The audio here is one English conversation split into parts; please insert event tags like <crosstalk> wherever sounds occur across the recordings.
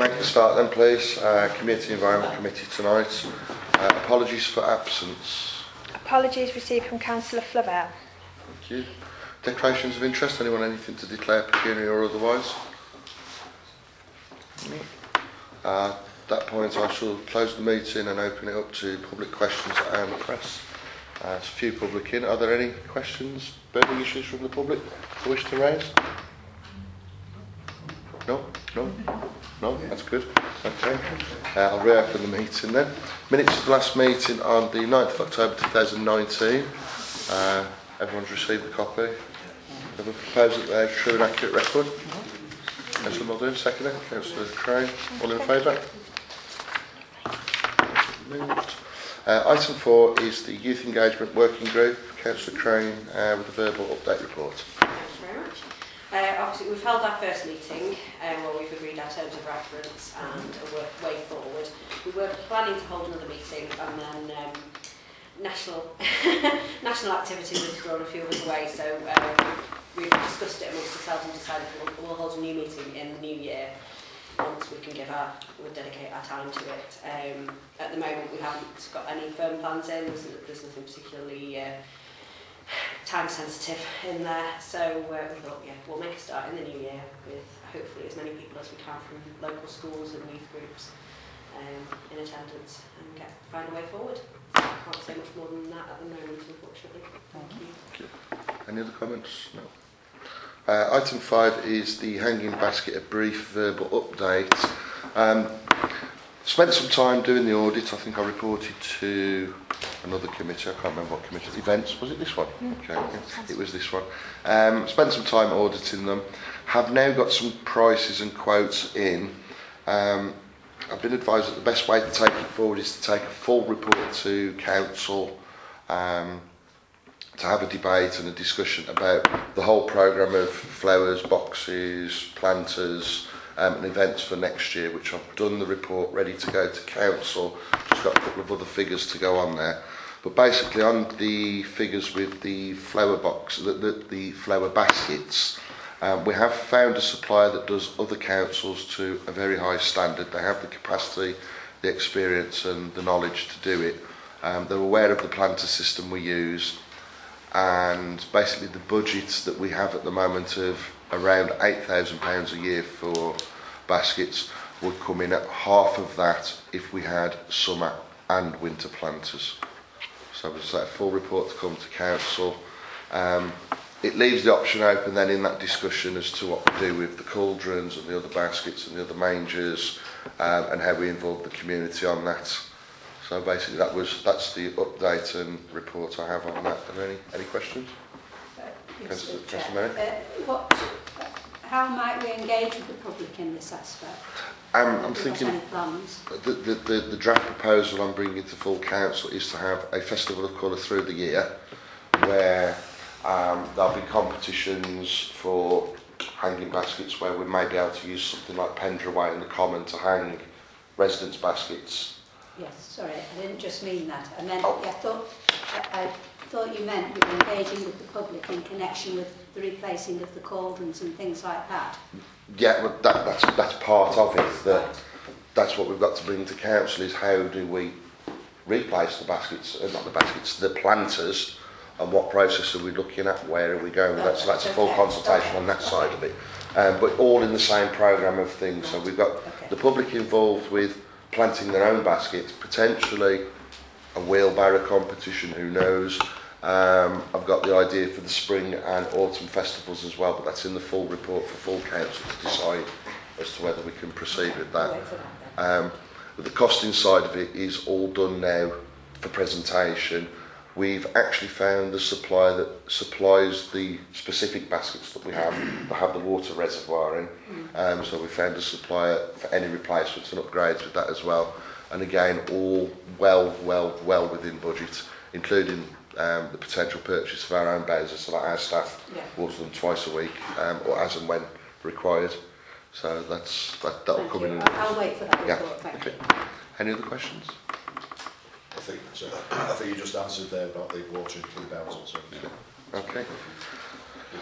make a start then, please. Uh, Community Environment Committee tonight. Uh, apologies for absence. Apologies received from Councillor Flavelle. Thank you. Declarations of interest. Anyone anything to declare pecuniary or otherwise? Uh, at that point, I shall close the meeting and open it up to public questions and press. Uh, there's a few public in. Are there any questions, burning issues from the public you wish to raise? No? No? No? That's good. Okay. Uh, I'll reopen the meeting then. Minutes of the last meeting on the 9th of October 2019. Uh, everyone's received a copy. Have a proposal there, true and accurate record. Councillor Muldoon, second. Councillor Crane, all in favour? Uh, item four is the Youth Engagement Working Group. Councillor Crane uh, with a verbal update report. Uh, obviously, we've held our first meeting um, where we've agreed our terms of reference and a work way forward. We were planning to hold another meeting and then um, national <laughs> national activity was thrown a few of us away, so um, we've discussed it amongst ourselves and decided we'll, we'll hold a new meeting in the new year once we can give our, we'll dedicate our time to it. Um, at the moment, we haven't got any firm plans in, so there's nothing particularly uh, time sensitive in there, so uh, we thought, yeah, we'll make a start in the new year with hopefully as many people as we can from local schools and youth groups um, in attendance and get find a way forward. I can't say much more than that at the moment, unfortunately. Thank you. Any other comments? No. Uh, item five is the hanging basket, a brief verbal update. Um, spent some time doing the audit. I think I reported to another committee. I can't remember what committee. Events. Was it this one? Okay. yeah, It was this one. Um, spent some time auditing them. Have now got some prices and quotes in. Um, I've been advised that the best way to take it forward is to take a full report to council. Um, to have a debate and a discussion about the whole programme of flowers, boxes, planters um, and events for next year, which I've done the report ready to go to council. Just got a couple of other figures to go on there. But basically on the figures with the flower box, the, the, the flower baskets, um, we have found a supplier that does other councils to a very high standard. They have the capacity, the experience and the knowledge to do it. Um, they're aware of the planter system we use and basically the budgets that we have at the moment of around £8,000 a year for baskets would come in at half of that if we had summer and winter planters. So there's a full report to come to council. Um, it leaves the option open then in that discussion as to what we do with the cauldrons and the other baskets and the other mangers um, and how we involve the community on that. So basically that was that's the update and report I have on that. Are there any, any questions? Uh, Councillor- Mr. Chair, uh, what, how might we engage with the public in this aspect? Um, I'm thinking the, the, the, the draft proposal I'm bringing to full council is to have a festival of colour through the year where um, there'll be competitions for hanging baskets where we may be able to use something like Pendraway in the common to hang residents' baskets Yes, sorry, I didn't just mean that. I meant, Oh. I thought, I, I thought you meant you were engaging with the public in connection with the replacing of the cauldrons and things like that. Yeah, well, that, that's, that's part of it. That, that's what we've got to bring to council is how do we replace the baskets, uh, not the baskets, the planters, and what process are we looking at, where are we going with that. So that's a full consultation on that side of it. Um, but all in the same programme of things. So we've got the public involved with planting their own baskets, potentially a wheelbarrow competition, who knows. Um, I've got the idea for the spring and autumn festivals as well, but that's in the full report for full council to decide as to whether we can proceed with that. Wait for that then. Um, the costing side of it is all done now for presentation. We've actually found the supplier that supplies the specific baskets that we have, that have the water reservoir in. Um, so we found a supplier for any replacements and upgrades with that as well. And again, all well, well, well within budget, including um, the potential purchase of our own bowsers so that our staff Yeah. water them twice a week um, or as and when required. So that's that, that'll Thank come you. in. I'll, I'll wait for that Yeah, report, thank okay. you. Any other questions? I think, so, I think you just answered there about the water and key bells also. Okay.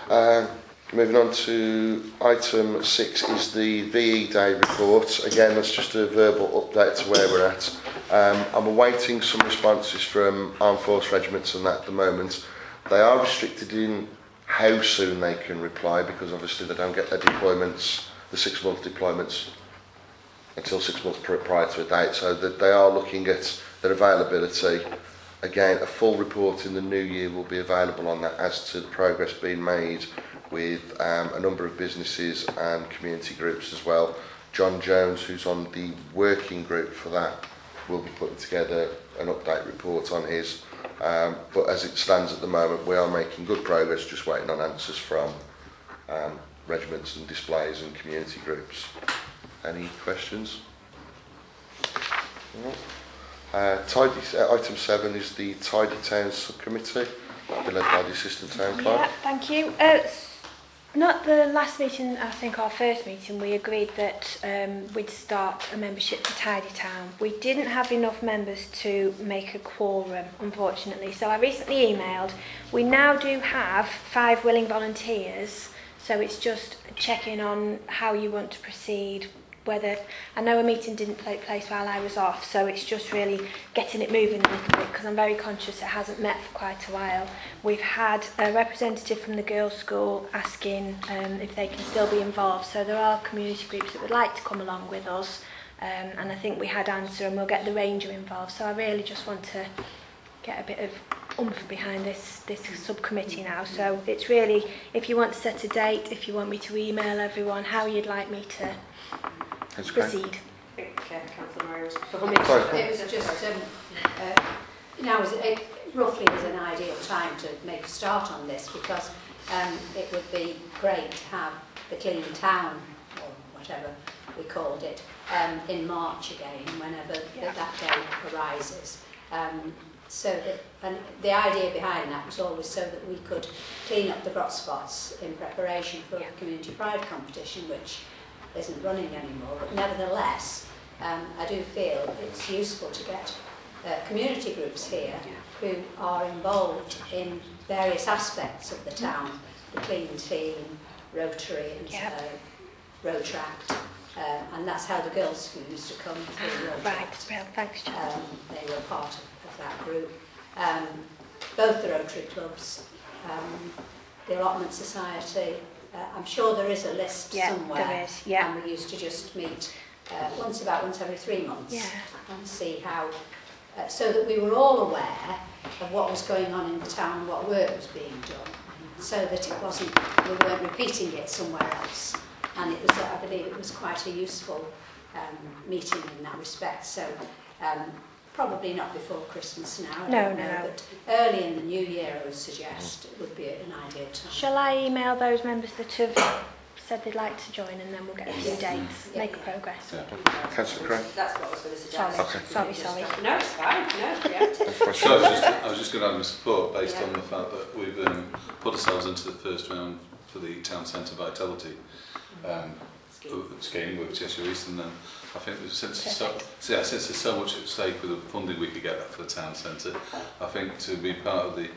Um, Moving on to item six is the VE Day report. Again, that's just a verbal update to where we're at. Um, I'm awaiting some responses from armed force regiments and that at the moment. They are restricted in how soon they can reply because obviously they don't get their deployments, the six month deployments until six months prior to a date. So that they are looking at their availability. Again, a full report in the new year will be available on that as to the progress being made with um, a number of businesses and community groups as well. John Jones, who's on the working group for that, will be putting together an update report on his. Um, but as it stands at the moment, we are making good progress, just waiting on answers from um, regiments and displays and community groups. Any questions? No? Uh, tidy, uh, item seven is the Tidy Towns Subcommittee. Led by the Assistant Town Clerk. Yeah, thank you. Uh, Not the last meeting, I think our first meeting, we agreed that um, we'd start a membership for Tidy Town. We didn't have enough members to make a quorum, unfortunately, so I recently emailed. We now do have five willing volunteers, so it's just checking on how you want to proceed, whether I know a meeting didn't take place while I was off, so it's just really getting it moving a little bit because I'm very conscious it hasn't met for quite a while. We've had a representative from the girls' school asking um, if they can still be involved, so there are community groups that would like to come along with us, um, and I think we had answer and we'll get the ranger involved. So I really just want to get a bit of oomph behind this this subcommittee now. So it's really if you want to set a date, if you want me to email everyone, how you'd like me to That's great. proceed. I think uh, Councillor Murray was before me. Sorry. It was just, um, uh, now is it roughly is an ideal time to make a start on this because um, it would be great to have the clean town or whatever we called it um, in March again whenever Yeah. that, that day arises. Um, so that, and the idea behind that was always so that we could clean up the grot spots in preparation for Yeah. the community pride competition which isn't running anymore but nevertheless um, I do feel it's useful to get uh, community groups here who are involved in various aspects of the town, the clean team, Rotary and Yep. uh, Road Tract, um, and that's how the girls who used to come through Road Right, Tract, well, thanks, um, they were part of, of that group. Um, both the Rotary clubs, um, the Allotment Society, Uh, I'm sure there is a list yeah, somewhere. There is, yeah. And we used to just meet uh, once about once every three months yeah. and see how, uh, so that we were all aware of what was going on in the town, what work was being done, so that it wasn't, we weren't repeating it somewhere else. And it was, I believe it was quite a useful um, meeting in that respect. So um, probably not before Christmas now, I No, don't no, know, no. but early in the new year I would suggest it would be an ideal time. Shall I email those members that have said they'd like to join and then we'll get a few Yeah. dates, Yeah. make a progress? Councillor Craig. That's what I was going to suggest. Sorry, Okay. sorry, sorry. No, it's fine. No, preemptive. <laughs> So I was just, I was just going to add my support based Yeah. on the fact that we've um, put ourselves into the first round for the town centre vitality um, scheme with Cheshire East, and then I think that since there's so, so yeah, since there's so much at stake with the funding we could get that for the town centre, I think to be part of the,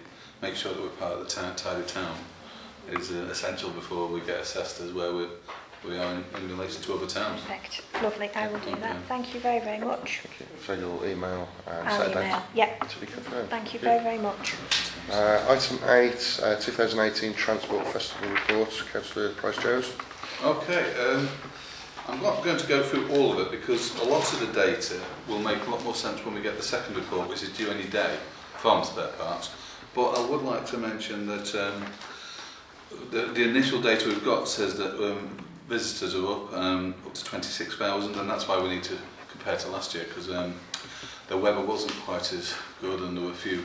make sure that we're part of the town, tidy town is uh, essential before we get assessed as where we we are in, in relation to other towns. Perfect, lovely, I will do that. Thank you very, very much. Thank you. So you'll email and I'll set email, yeah, to be confirmed. thank you very, very much. Uh, item 8, uh, 2018 Transport Festival Report, Councillor Price-Jones. Okay, um, I'm not going to go through all of it because a lot of the data will make a lot more sense when we get the second report, which is due any day from spare parts. But I would like to mention that um, the, the initial data we've got says that um, visitors are up, um, up to 26,000, and that's why we need to compare to last year because um, the weather wasn't quite as good and there were a few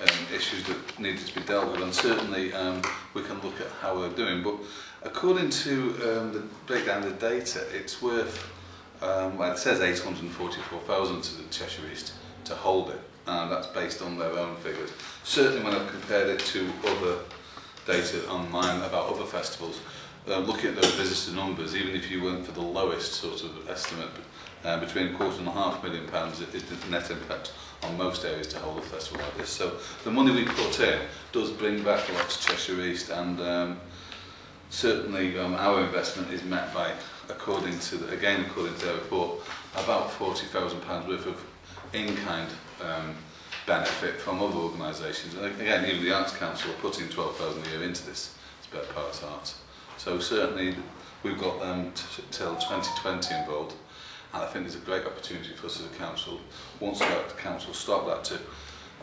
um, issues that needed to be dealt with and certainly um, we can look at how we're doing but according to um, the breakdown of the data it's worth um, well it says 844,000 to the Cheshire East to hold it and that's based on their own figures certainly when I've compared it to other data online about other festivals uh, looking at those visitor numbers even if you went for the lowest sort of estimate uh, between a quarter and a half million pounds it the net impact on most areas to hold a festival like this. So the money we put in does bring back a lot to Cheshire East and um, certainly um, our investment is met by, according to, the, again according to their report, about £40,000 worth of in-kind um, benefit from other organisations. And again, even the Arts Council are putting £12,000 a year into this spare parts art. So certainly we've got them t- till 2020 involved. And I think there's a great opportunity for us as a council, once the council stop that, to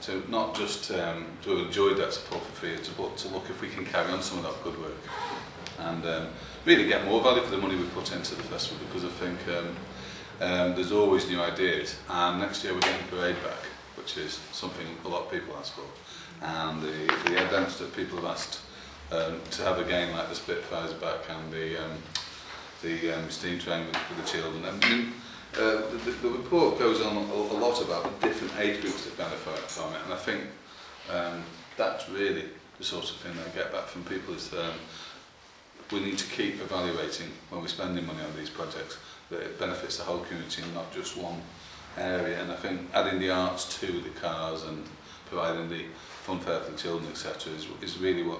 to not just um, to enjoyed that support for theatre, but to look if we can carry on some of that good work and um, really get more value for the money we put into the festival because I think um, um, there's always new ideas. And next year we're getting parade back which is something a lot of people ask for. And the, the events that people have asked um, to have again like the Spitfires back and the um, the um, steam train with, with the children. I mean, uh, the, the, report goes on a, a lot about the different age groups that benefit from it. And I think um, that's really the sort of thing I get back from people is um, we need to keep evaluating when we're spending money on these projects that it benefits the whole community and not just one area and I think adding the arts to the cars and providing the fun fair for the children etc is, is really what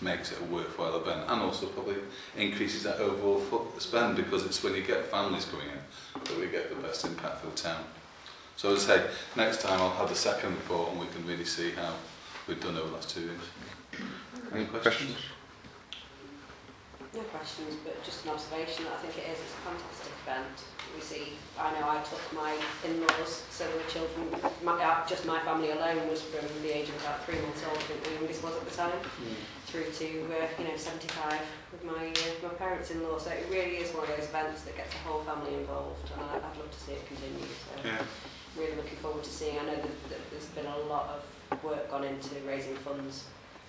makes it a worthwhile event and also probably increases that overall spend because it's when you get families coming in that we get the best impact for the town. So as I say, next time I'll have the second report and we can really see how we've done over the last two years. Any questions? No questions, but just an observation that I think it is. It's a fantastic event. We see, I know I took my in-laws, so the children, my, uh, just my family alone was from the age of about three months old, I think the youngest was at the time, through to, uh, you know, 75 with my, uh, my parents-in-law. So it really is one of those events that gets the whole family involved, and I, I'd love to see it continue. So Yeah. really looking forward to seeing. I know that, that there's been a lot of work gone into raising funds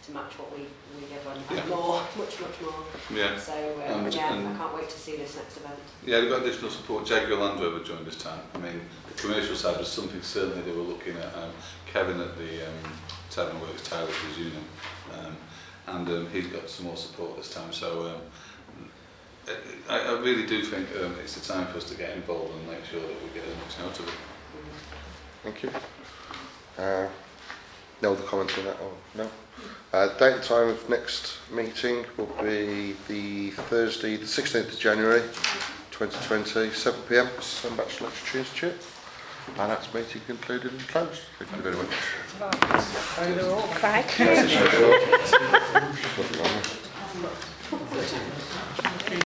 to match what we, we give and, and Yeah. more, much, much more. Yeah. So um, And- again, and- I can't wait to see this next event. Yeah, they've got additional support. Jaguar Land Rover joined this time. I mean, the commercial side was something certainly they were looking at. Um, Kevin at the um, Tavern Works Towers was union, um, and um, he's got some more support this time. So um, I, I really do think um, it's the time for us to get involved and make sure that we get as much out of it. Thank you. Uh, no other comments on that? Oh, no. Uh, date and time of next meeting will be the Thursday, the 16th of January 2020, 7pm, Sandbach Lecture Championship. And that's meeting concluded and closed. Thank you very much. Crikey. <laughs>